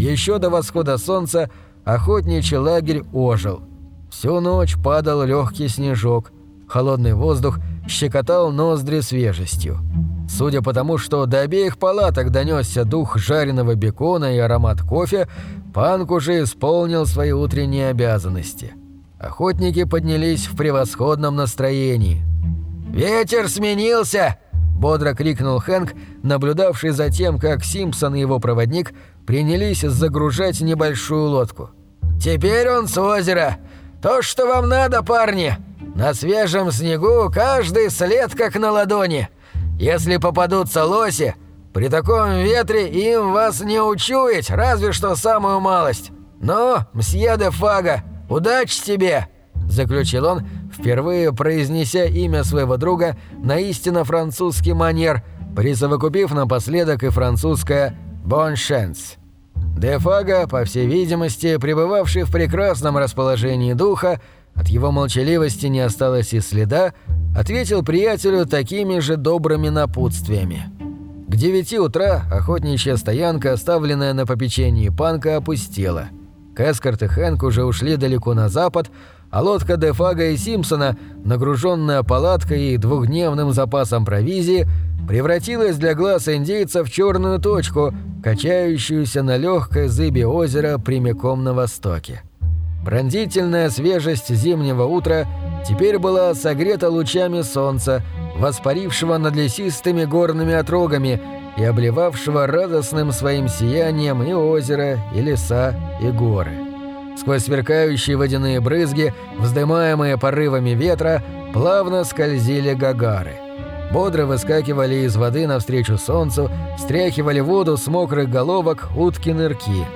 Еще до восхода солнца охотничий лагерь ожил. Всю ночь падал легкий снежок, холодный воздух щекотал ноздри свежестью. Судя по тому, что до обеих палаток донесся дух жареного бекона и аромат кофе, Панк уже исполнил свои утренние обязанности. Охотники поднялись в превосходном настроении. «Ветер сменился!» – бодро крикнул Хэнк, наблюдавший за тем, как Симпсон и его проводник принялись загружать небольшую лодку. «Теперь он с озера! То, что вам надо, парни! На свежем снегу каждый след как на ладони!» Если попадутся лоси, при таком ветре им вас не учуять, разве что самую малость. Ну, мсье де Фага, удачи тебе!» Заключил он, впервые произнеся имя своего друга на истинно французский манер, присовокупив напоследок и французское «bon chance». Дефага, по всей видимости, пребывавший в прекрасном расположении духа, от его молчаливости не осталось и следа, ответил приятелю такими же добрыми напутствиями. К девяти утра охотничья стоянка, оставленная на попечении панка, опустела. Кэскарт и Хэнк уже ушли далеко на запад, а лодка Дефага и Симпсона, нагруженная палаткой и двухдневным запасом провизии, превратилась для глаз индейцев в черную точку, качающуюся на легкой зыбе озера прямиком на востоке. Пронзительная свежесть зимнего утра теперь была согрета лучами солнца, воспарившего над лесистыми горными отрогами и обливавшего радостным своим сиянием и озеро, и леса, и горы. Сквозь сверкающие водяные брызги, вздымаемые порывами ветра, плавно скользили гагары. Бодро выскакивали из воды навстречу солнцу, стряхивали воду с мокрых головок утки-нырки.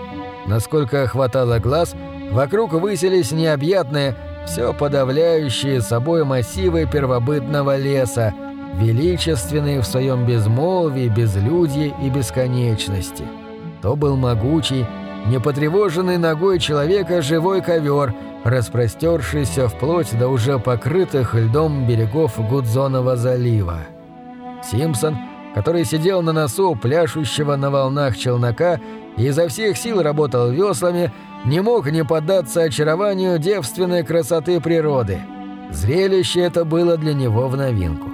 Насколько хватало глаз – Вокруг высились необъятные, все подавляющие собой массивы первобытного леса, величественные в своем безмолвии, безлюдье и бесконечности. То был могучий, непотревоженный ногой человека живой ковер, распростершийся вплоть до уже покрытых льдом берегов Гудзонова залива. Симпсон, который сидел на носу пляшущего на волнах челнока и изо всех сил работал веслами, не мог не поддаться очарованию девственной красоты природы. Зрелище это было для него в новинку.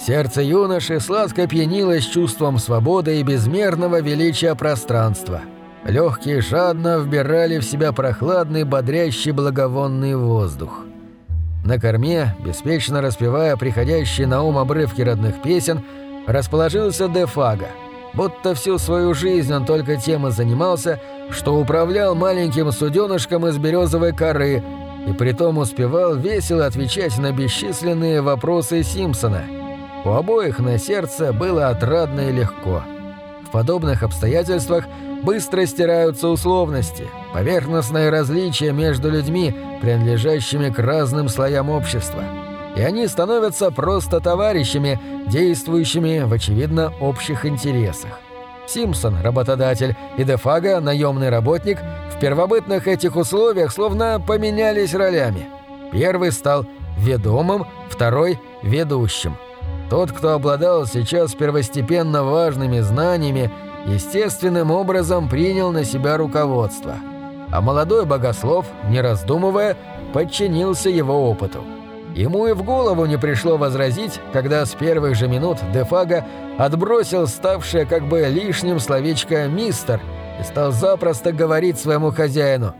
Сердце юноши сладко пьянилось чувством свободы и безмерного величия пространства. Легкие жадно вбирали в себя прохладный, бодрящий благовонный воздух. На корме, беспечно распевая приходящие на ум обрывки родных песен, расположился Дефага – будто всю свою жизнь он только тем и занимался, что управлял маленьким суденышком из березовой коры и притом успевал весело отвечать на бесчисленные вопросы Симпсона. У обоих на сердце было отрадно и легко. В подобных обстоятельствах быстро стираются условности, поверхностные различия между людьми, принадлежащими к разным слоям общества и они становятся просто товарищами, действующими в очевидно общих интересах. Симпсон, работодатель, и Дефага, наемный работник, в первобытных этих условиях словно поменялись ролями. Первый стал ведомым, второй – ведущим. Тот, кто обладал сейчас первостепенно важными знаниями, естественным образом принял на себя руководство. А молодой богослов, не раздумывая, подчинился его опыту. Ему и в голову не пришло возразить, когда с первых же минут Дефага отбросил ставшее как бы лишним словечко «мистер» и стал запросто говорить своему хозяину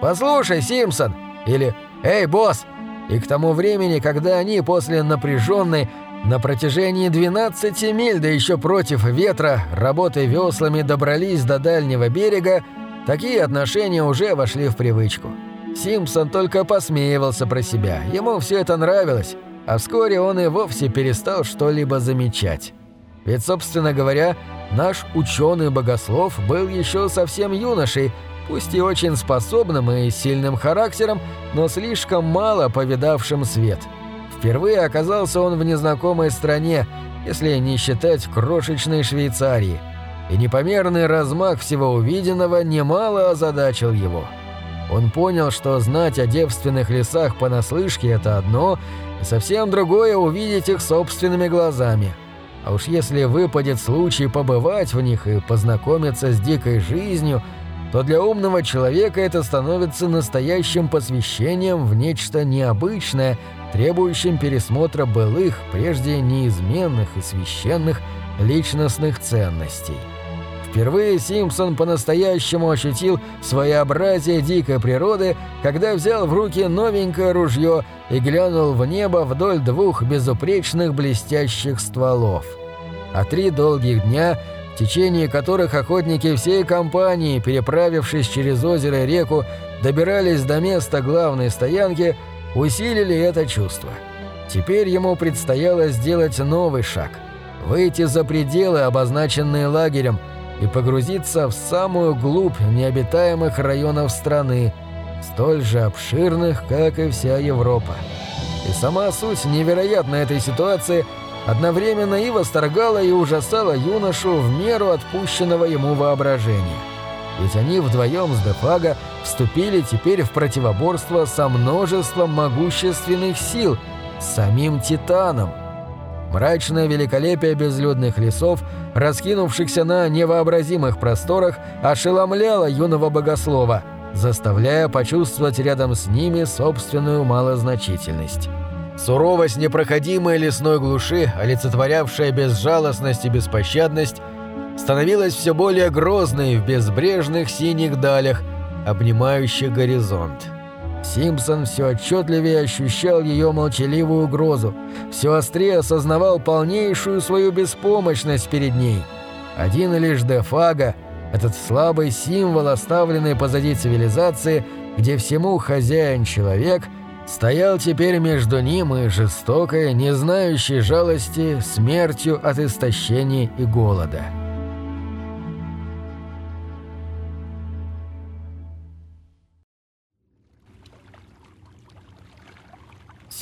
«Послушай, Симпсон!» или «Эй, босс!» И к тому времени, когда они после напряженной на протяжении 12 миль, да еще против ветра, работы веслами добрались до дальнего берега, такие отношения уже вошли в привычку. Симпсон только посмеивался про себя, ему все это нравилось, а вскоре он и вовсе перестал что-либо замечать. Ведь, собственно говоря, наш ученый-богослов был еще совсем юношей, пусть и очень способным и сильным характером, но слишком мало повидавшим свет. Впервые оказался он в незнакомой стране, если не считать крошечной Швейцарии, и непомерный размах всего увиденного немало озадачил его. Он понял, что знать о девственных лесах понаслышке – это одно, и совсем другое – увидеть их собственными глазами. А уж если выпадет случай побывать в них и познакомиться с дикой жизнью, то для умного человека это становится настоящим посвящением в нечто необычное, требующим пересмотра былых, прежде неизменных и священных личностных ценностей. Впервые Симпсон по-настоящему ощутил своеобразие дикой природы, когда взял в руки новенькое ружье и глянул в небо вдоль двух безупречных блестящих стволов. А три долгих дня, в течение которых охотники всей компании, переправившись через озеро и реку, добирались до места главной стоянки, усилили это чувство. Теперь ему предстояло сделать новый шаг – выйти за пределы, обозначенные лагерем – и погрузиться в самую глубь необитаемых районов страны, столь же обширных, как и вся Европа. И сама суть невероятной этой ситуации одновременно и восторгала и ужасала юношу в меру отпущенного ему воображения. Ведь они вдвоем с Дефага вступили теперь в противоборство со множеством могущественных сил, с самим Титаном – Мрачное великолепие безлюдных лесов, раскинувшихся на невообразимых просторах, ошеломляло юного богослова, заставляя почувствовать рядом с ними собственную малозначительность. Суровость непроходимой лесной глуши, олицетворявшая безжалостность и беспощадность, становилась все более грозной в безбрежных синих далях, обнимающих горизонт. Симпсон все отчетливее ощущал ее молчаливую угрозу, все острее осознавал полнейшую свою беспомощность перед ней. Один лишь Дефага, этот слабый символ, оставленный позади цивилизации, где всему хозяин человек, стоял теперь между ним и жестокой, не знающей жалости, смертью от истощения и голода.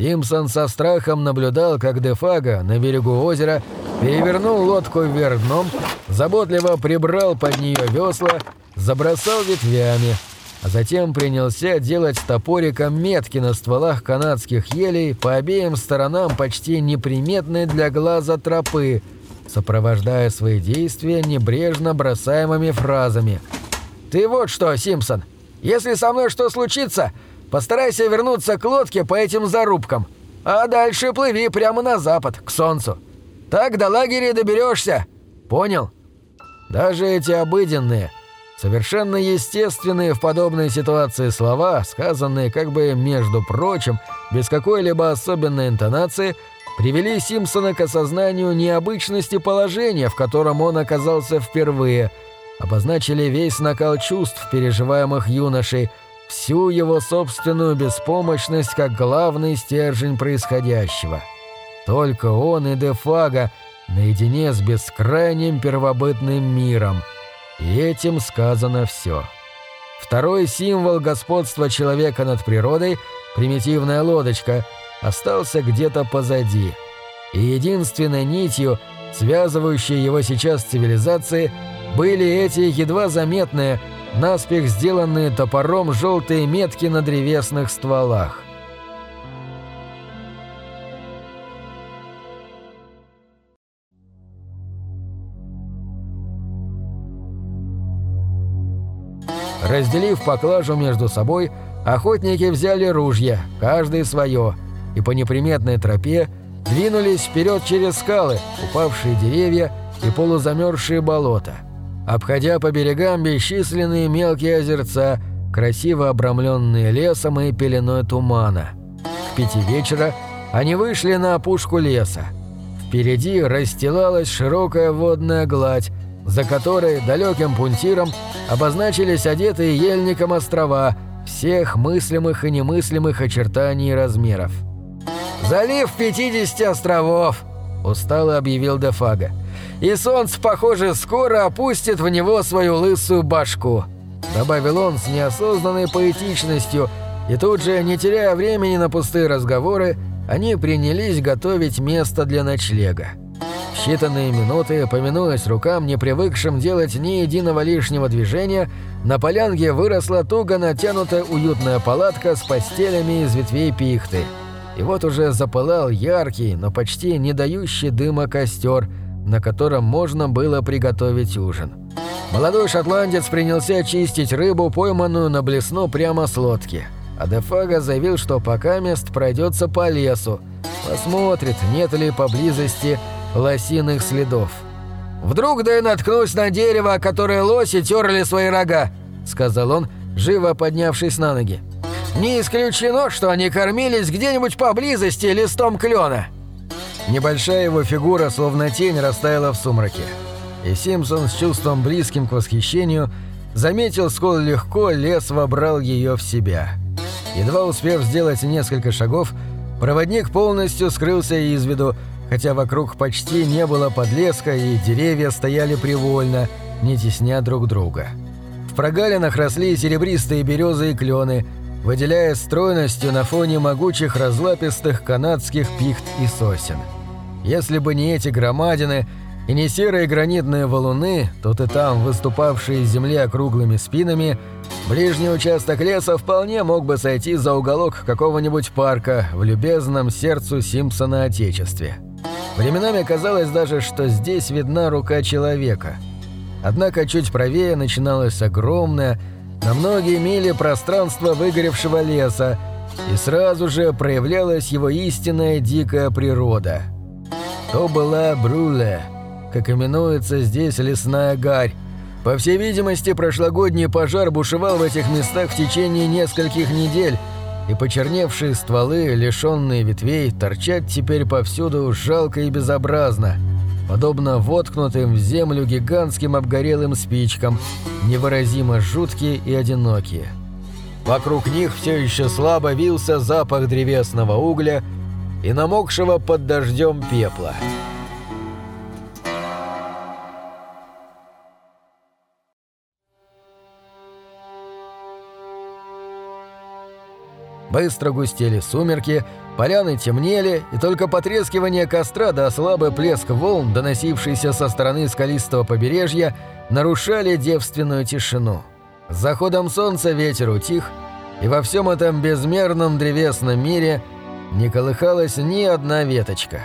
Симпсон со страхом наблюдал, как Дефага на берегу озера перевернул лодку вверх дном, заботливо прибрал под нее весла, забросал ветвями, а затем принялся делать топориком метки на стволах канадских елей по обеим сторонам почти неприметной для глаза тропы, сопровождая свои действия небрежно бросаемыми фразами. «Ты вот что, Симпсон, если со мной что случится, Постарайся вернуться к лодке по этим зарубкам, а дальше плыви прямо на запад, к солнцу. Так до лагеря доберешься. Понял? Даже эти обыденные, совершенно естественные в подобной ситуации слова, сказанные как бы между прочим, без какой-либо особенной интонации, привели Симпсона к осознанию необычности положения, в котором он оказался впервые, обозначили весь накал чувств, переживаемых юношей, всю его собственную беспомощность как главный стержень происходящего. Только он и Дефага наедине с бескрайним первобытным миром. И этим сказано все. Второй символ господства человека над природой, примитивная лодочка, остался где-то позади. И единственной нитью, связывающей его сейчас с цивилизацией, были эти едва заметные, наспех сделанные топором желтые метки на древесных стволах. Разделив поклажу между собой, охотники взяли ружья, каждый свое, и по неприметной тропе двинулись вперед через скалы, упавшие деревья и полузамерзшие болота – обходя по берегам бесчисленные мелкие озерца, красиво обрамленные лесом и пеленой тумана. К пяти вечера они вышли на опушку леса. Впереди расстилалась широкая водная гладь, за которой далеким пунктиром обозначились одетые ельником острова всех мыслимых и немыслимых очертаний и размеров. «Залив 50 островов!» – устало объявил Дефага и солнце, похоже, скоро опустит в него свою лысую башку», — добавил он с неосознанной поэтичностью, и тут же, не теряя времени на пустые разговоры, они принялись готовить место для ночлега. Считанные минуты, поминуясь рукам, не привыкшим делать ни единого лишнего движения, на полянке выросла туго натянутая уютная палатка с постелями из ветвей пихты. И вот уже запылал яркий, но почти не дающий дыма костер — на котором можно было приготовить ужин. Молодой шотландец принялся чистить рыбу, пойманную на блесну прямо с лодки. А Дефага заявил, что пока мест пройдется по лесу, посмотрит, нет ли поблизости лосиных следов. «Вдруг да и наткнусь на дерево, которое лоси терли свои рога», — сказал он, живо поднявшись на ноги. «Не исключено, что они кормились где-нибудь поблизости листом клена». Небольшая его фигура, словно тень, растаяла в сумраке. И Симпсон с чувством близким к восхищению заметил, сколь легко лес вобрал ее в себя. Едва успев сделать несколько шагов, проводник полностью скрылся из виду, хотя вокруг почти не было подлеска и деревья стояли привольно, не тесня друг друга. В прогалинах росли серебристые березы и клены, выделяя стройностью на фоне могучих разлапистых канадских пихт и сосен. Если бы не эти громадины и не серые гранитные валуны, тут и там выступавшие из земли округлыми спинами – Ближний участок леса вполне мог бы сойти за уголок какого-нибудь парка в любезном сердцу Симпсона Отечестве. Временами казалось даже, что здесь видна рука человека. Однако чуть правее начиналось огромное, на многие мили пространство выгоревшего леса, и сразу же проявлялась его истинная дикая природа. То была Бруле, как именуется здесь лесная гарь, по всей видимости, прошлогодний пожар бушевал в этих местах в течение нескольких недель, и почерневшие стволы, лишенные ветвей, торчат теперь повсюду жалко и безобразно, подобно воткнутым в землю гигантским обгорелым спичкам, невыразимо жуткие и одинокие. Вокруг них все еще слабо вился запах древесного угля и намокшего под дождем пепла. Быстро густели сумерки, поляны темнели, и только потрескивание костра да слабый плеск волн, доносившийся со стороны скалистого побережья, нарушали девственную тишину. С заходом солнца ветер утих, и во всем этом безмерном древесном мире не колыхалась ни одна веточка.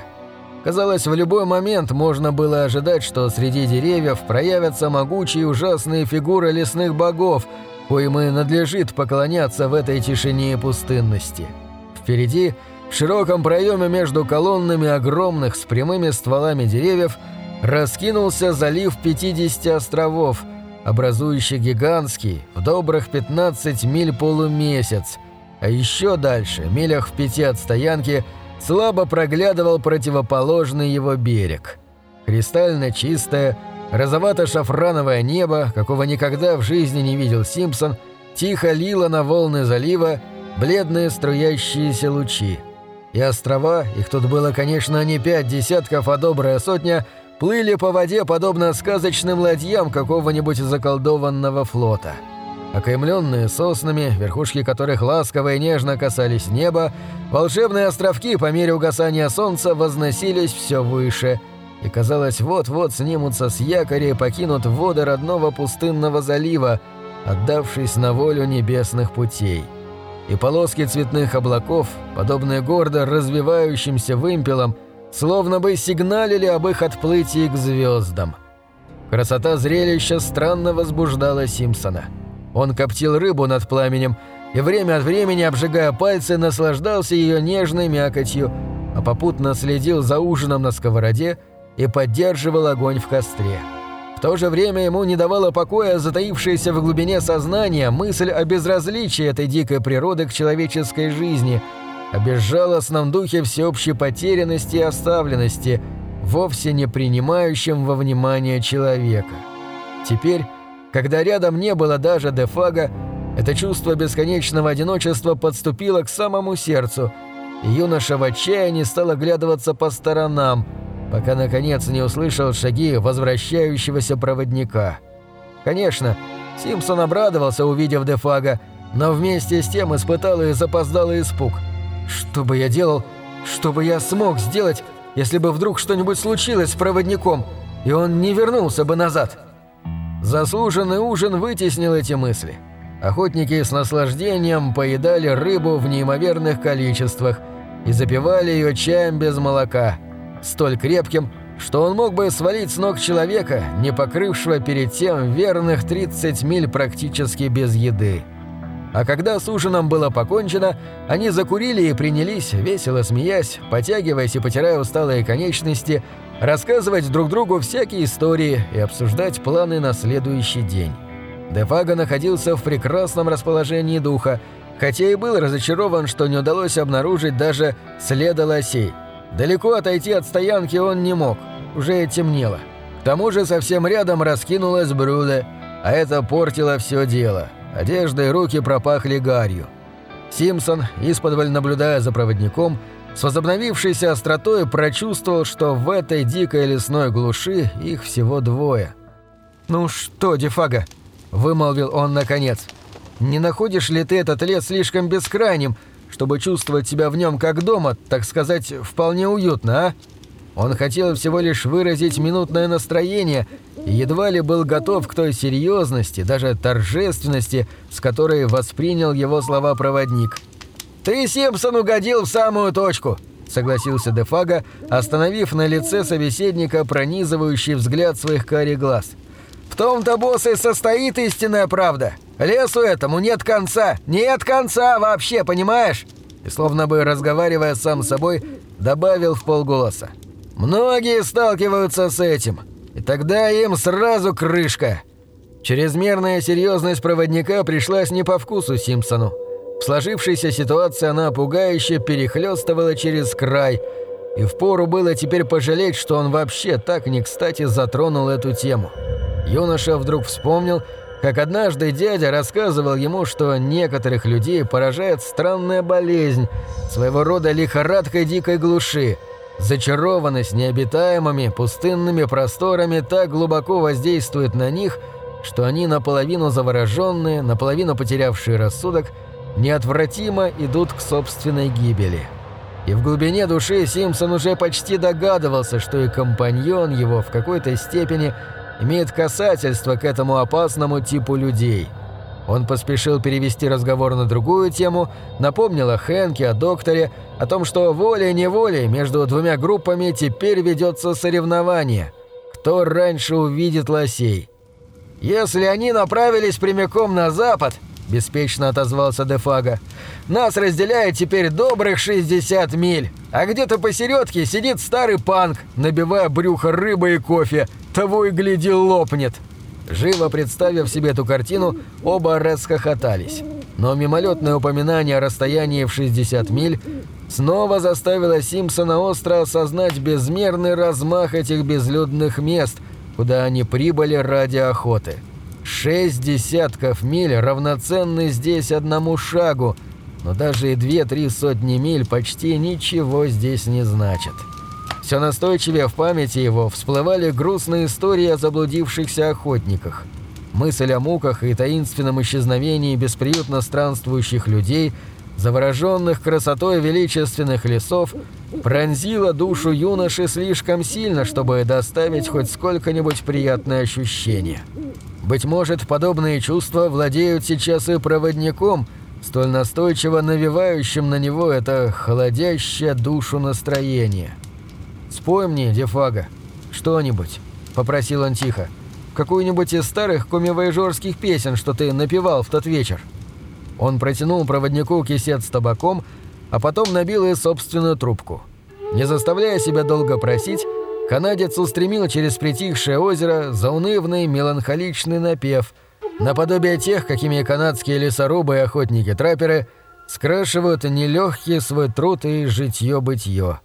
Казалось, в любой момент можно было ожидать, что среди деревьев проявятся могучие ужасные фигуры лесных богов – и надлежит поклоняться в этой тишине и пустынности. Впереди, в широком проеме между колоннами огромных с прямыми стволами деревьев, раскинулся залив 50 островов, образующий гигантский, в добрых 15 миль полумесяц, а еще дальше, милях в пяти от стоянки, слабо проглядывал противоположный его берег. Кристально чистое, Розовато-шафрановое небо, какого никогда в жизни не видел Симпсон, тихо лило на волны залива бледные струящиеся лучи. И острова, их тут было, конечно, не пять десятков, а добрая сотня, плыли по воде, подобно сказочным ладьям какого-нибудь заколдованного флота. Окаймленные соснами, верхушки которых ласково и нежно касались неба, волшебные островки по мере угасания солнца возносились все выше – и, казалось, вот-вот снимутся с якоря и покинут воды родного пустынного залива, отдавшись на волю небесных путей. И полоски цветных облаков, подобные гордо развивающимся вымпелам, словно бы сигналили об их отплытии к звездам. Красота зрелища странно возбуждала Симпсона. Он коптил рыбу над пламенем и время от времени, обжигая пальцы, наслаждался ее нежной мякотью, а попутно следил за ужином на сковороде и поддерживал огонь в костре. В то же время ему не давала покоя затаившаяся в глубине сознания мысль о безразличии этой дикой природы к человеческой жизни, о безжалостном духе всеобщей потерянности и оставленности, вовсе не принимающем во внимание человека. Теперь, когда рядом не было даже Дефага, это чувство бесконечного одиночества подступило к самому сердцу, и юноша в отчаянии стал оглядываться по сторонам – пока наконец не услышал шаги возвращающегося проводника. Конечно, Симпсон обрадовался, увидев Дефага, но вместе с тем испытал и запоздалый испуг. «Что бы я делал? Что бы я смог сделать, если бы вдруг что-нибудь случилось с проводником, и он не вернулся бы назад?» Заслуженный ужин вытеснил эти мысли. Охотники с наслаждением поедали рыбу в неимоверных количествах и запивали ее чаем без молока – столь крепким, что он мог бы свалить с ног человека, не покрывшего перед тем верных 30 миль практически без еды. А когда с ужином было покончено, они закурили и принялись, весело смеясь, потягиваясь и потирая усталые конечности, рассказывать друг другу всякие истории и обсуждать планы на следующий день. Дефага находился в прекрасном расположении духа, хотя и был разочарован, что не удалось обнаружить даже следа лосей. Далеко отойти от стоянки он не мог, уже темнело. К тому же совсем рядом раскинулась брюде, а это портило все дело. Одежда и руки пропахли гарью. Симпсон, исподволь наблюдая за проводником, с возобновившейся остротой прочувствовал, что в этой дикой лесной глуши их всего двое. «Ну что, Дефага?» – вымолвил он наконец. «Не находишь ли ты этот лес слишком бескрайним, чтобы чувствовать себя в нем как дома, так сказать, вполне уютно, а?» Он хотел всего лишь выразить минутное настроение и едва ли был готов к той серьезности, даже торжественности, с которой воспринял его слова проводник. «Ты, Симпсон, угодил в самую точку!» — согласился Дефага, остановив на лице собеседника пронизывающий взгляд своих карих глаз. «В том-то, босс, и состоит истинная правда. Лесу этому нет конца, нет конца вообще, понимаешь?» И словно бы разговаривая сам с собой, добавил в полголоса. Многие сталкиваются с этим, и тогда им сразу крышка. Чрезмерная серьезность проводника пришлась не по вкусу Симпсону. В сложившейся ситуации она пугающе перехлёстывала через край, и впору было теперь пожалеть, что он вообще так не кстати затронул эту тему. Юноша вдруг вспомнил, как однажды дядя рассказывал ему, что некоторых людей поражает странная болезнь, своего рода лихорадка дикой глуши – Зачарованность необитаемыми пустынными просторами так глубоко воздействует на них, что они наполовину завороженные, наполовину потерявшие рассудок, неотвратимо идут к собственной гибели. И в глубине души Симпсон уже почти догадывался, что и компаньон его в какой-то степени имеет касательство к этому опасному типу людей – он поспешил перевести разговор на другую тему, напомнил о Хэнке, о докторе, о том, что волей-неволей между двумя группами теперь ведется соревнование. Кто раньше увидит лосей? «Если они направились прямиком на запад», – беспечно отозвался Дефага, – «нас разделяет теперь добрых 60 миль, а где-то посередке сидит старый панк, набивая брюхо рыбой и кофе, того и гляди лопнет». Живо представив себе эту картину, оба расхохотались. Но мимолетное упоминание о расстоянии в 60 миль снова заставило Симпсона остро осознать безмерный размах этих безлюдных мест, куда они прибыли ради охоты. Шесть десятков миль равноценны здесь одному шагу, но даже и две-три сотни миль почти ничего здесь не значат. Все настойчивее в памяти его всплывали грустные истории о заблудившихся охотниках. Мысль о муках и таинственном исчезновении бесприютно странствующих людей, завороженных красотой величественных лесов, пронзила душу юноши слишком сильно, чтобы доставить хоть сколько-нибудь приятное ощущение. Быть может, подобные чувства владеют сейчас и проводником, столь настойчиво навевающим на него это холодящее душу настроение. «Спой мне, Дефага, что-нибудь», — попросил он тихо. «Какую-нибудь из старых комивоежорских песен, что ты напевал в тот вечер». Он протянул проводнику кисет с табаком, а потом набил и собственную трубку. Не заставляя себя долго просить, канадец устремил через притихшее озеро заунывный меланхоличный напев, наподобие тех, какими канадские лесорубы и охотники-трапперы скрашивают нелегкий свой труд и житье-бытье.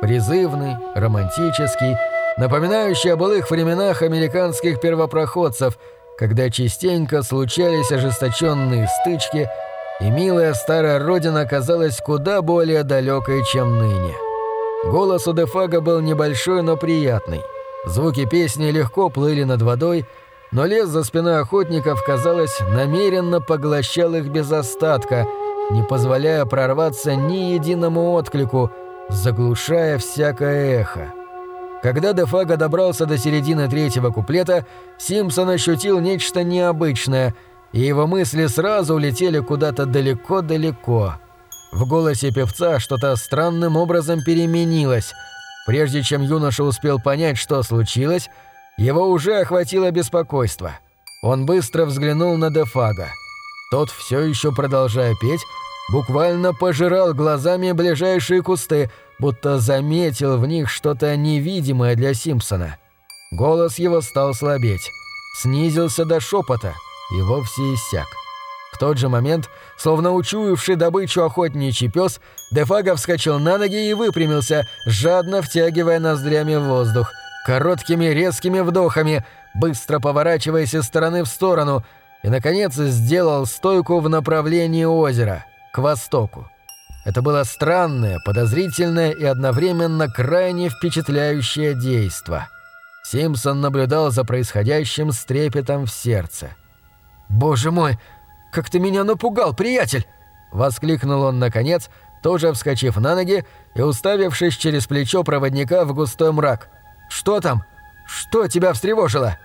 Призывный, романтический, напоминающий о былых временах американских первопроходцев, когда частенько случались ожесточенные стычки, и милая старая родина казалась куда более далекой, чем ныне. Голос у Дефага был небольшой, но приятный. Звуки песни легко плыли над водой, но лес за спиной охотников, казалось, намеренно поглощал их без остатка, не позволяя прорваться ни единому отклику – заглушая всякое эхо. Когда Дефага добрался до середины третьего куплета, Симпсон ощутил нечто необычное, и его мысли сразу улетели куда-то далеко-далеко. В голосе певца что-то странным образом переменилось. Прежде чем юноша успел понять, что случилось, его уже охватило беспокойство. Он быстро взглянул на Дефага. Тот, все еще продолжая петь, буквально пожирал глазами ближайшие кусты, будто заметил в них что-то невидимое для Симпсона. Голос его стал слабеть, снизился до шепота и вовсе иссяк. В тот же момент, словно учуявший добычу охотничий пес, Дефага вскочил на ноги и выпрямился, жадно втягивая ноздрями воздух, короткими резкими вдохами, быстро поворачиваясь из стороны в сторону, и, наконец, сделал стойку в направлении озера, к востоку. Это было странное, подозрительное и одновременно крайне впечатляющее действо. Симпсон наблюдал за происходящим с трепетом в сердце. «Боже мой, как ты меня напугал, приятель!» — воскликнул он наконец, тоже вскочив на ноги и уставившись через плечо проводника в густой мрак. «Что там? Что тебя встревожило?»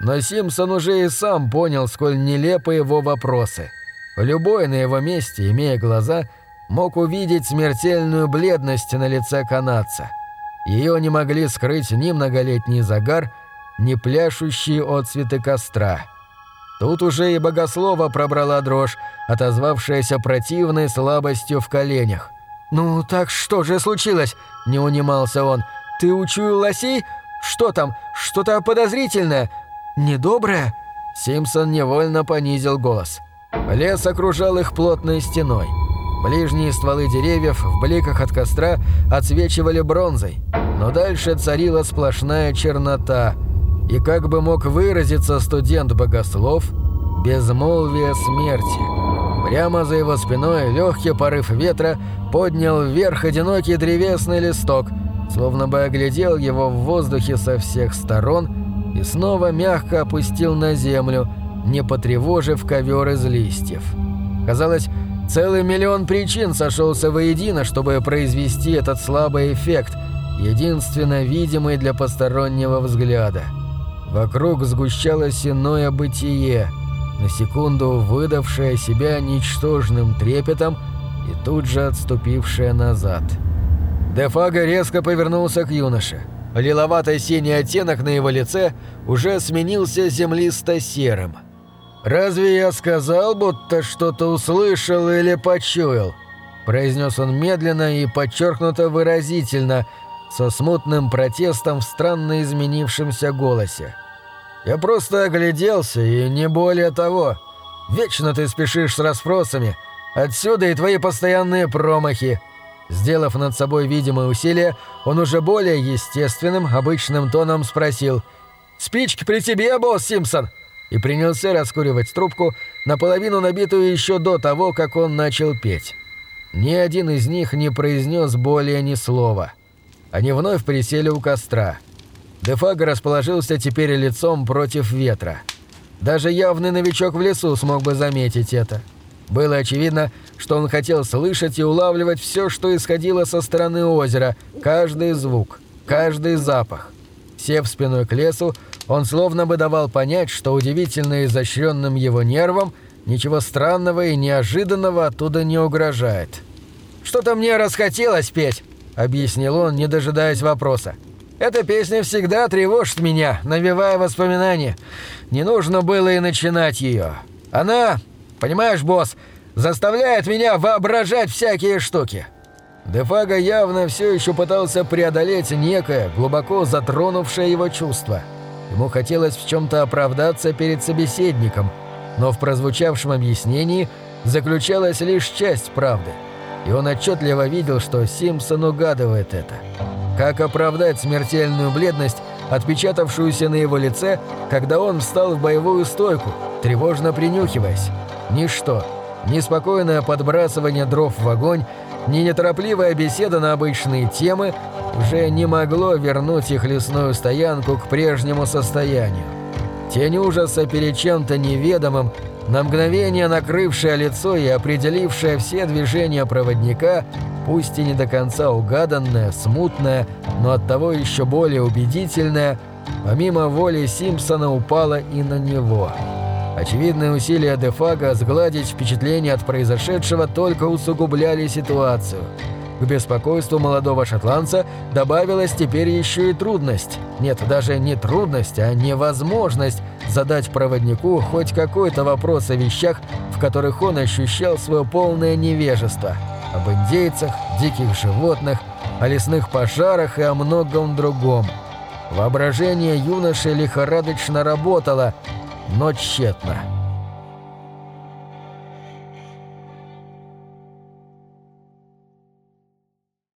Но Симпсон уже и сам понял, сколь нелепы его вопросы. Любой на его месте, имея глаза, мог увидеть смертельную бледность на лице канадца. Ее не могли скрыть ни многолетний загар, ни пляшущие отцветы костра. Тут уже и богослова пробрала дрожь, отозвавшаяся противной слабостью в коленях. «Ну так что же случилось?» – не унимался он. «Ты учуял лосей? Что там? Что-то подозрительное? Недоброе?» Симпсон невольно понизил голос. Лес окружал их плотной стеной. Ближние стволы деревьев в бликах от костра отсвечивали бронзой, но дальше царила сплошная чернота, и как бы мог выразиться студент-богослов, безмолвие смерти. Прямо за его спиной легкий порыв ветра поднял вверх одинокий древесный листок, словно бы оглядел его в воздухе со всех сторон и снова мягко опустил на землю, не потревожив ковер из листьев. Казалось, Целый миллион причин сошелся воедино, чтобы произвести этот слабый эффект, единственно видимый для постороннего взгляда. Вокруг сгущалось иное бытие, на секунду выдавшее себя ничтожным трепетом и тут же отступившее назад. Дефага резко повернулся к юноше. Лиловато-синий оттенок на его лице уже сменился землисто-серым – «Разве я сказал, будто что-то услышал или почуял?» произнес он медленно и подчеркнуто выразительно, со смутным протестом в странно изменившемся голосе. «Я просто огляделся, и не более того. Вечно ты спешишь с расспросами. Отсюда и твои постоянные промахи». Сделав над собой видимое усилие, он уже более естественным, обычным тоном спросил «Спички при тебе, босс Симпсон?» и принялся раскуривать трубку, наполовину набитую еще до того, как он начал петь. Ни один из них не произнес более ни слова. Они вновь присели у костра. Дефага расположился теперь лицом против ветра. Даже явный новичок в лесу смог бы заметить это. Было очевидно, что он хотел слышать и улавливать все, что исходило со стороны озера, каждый звук, каждый запах. Сев спиной к лесу, он словно бы давал понять, что удивительно изощренным его нервам ничего странного и неожиданного оттуда не угрожает. «Что-то мне расхотелось петь», — объяснил он, не дожидаясь вопроса. «Эта песня всегда тревожит меня, навевая воспоминания. Не нужно было и начинать ее. Она, понимаешь, босс, заставляет меня воображать всякие штуки». Дефага явно все еще пытался преодолеть некое, глубоко затронувшее его чувство — Ему хотелось в чем-то оправдаться перед собеседником, но в прозвучавшем объяснении заключалась лишь часть правды, и он отчетливо видел, что Симпсон угадывает это. Как оправдать смертельную бледность, отпечатавшуюся на его лице, когда он встал в боевую стойку, тревожно принюхиваясь? Ничто, ни спокойное подбрасывание дров в огонь, ни неторопливая беседа на обычные темы уже не могло вернуть их лесную стоянку к прежнему состоянию. Тень ужаса перед чем-то неведомым, на мгновение накрывшая лицо и определившая все движения проводника, пусть и не до конца угаданная, смутная, но оттого еще более убедительная, помимо воли Симпсона упала и на него. Очевидные усилия Дефага сгладить впечатление от произошедшего только усугубляли ситуацию – К беспокойству молодого шотландца добавилась теперь еще и трудность. Нет, даже не трудность, а невозможность задать проводнику хоть какой-то вопрос о вещах, в которых он ощущал свое полное невежество. Об индейцах, диких животных, о лесных пожарах и о многом другом. Воображение юноши лихорадочно работало, но тщетно.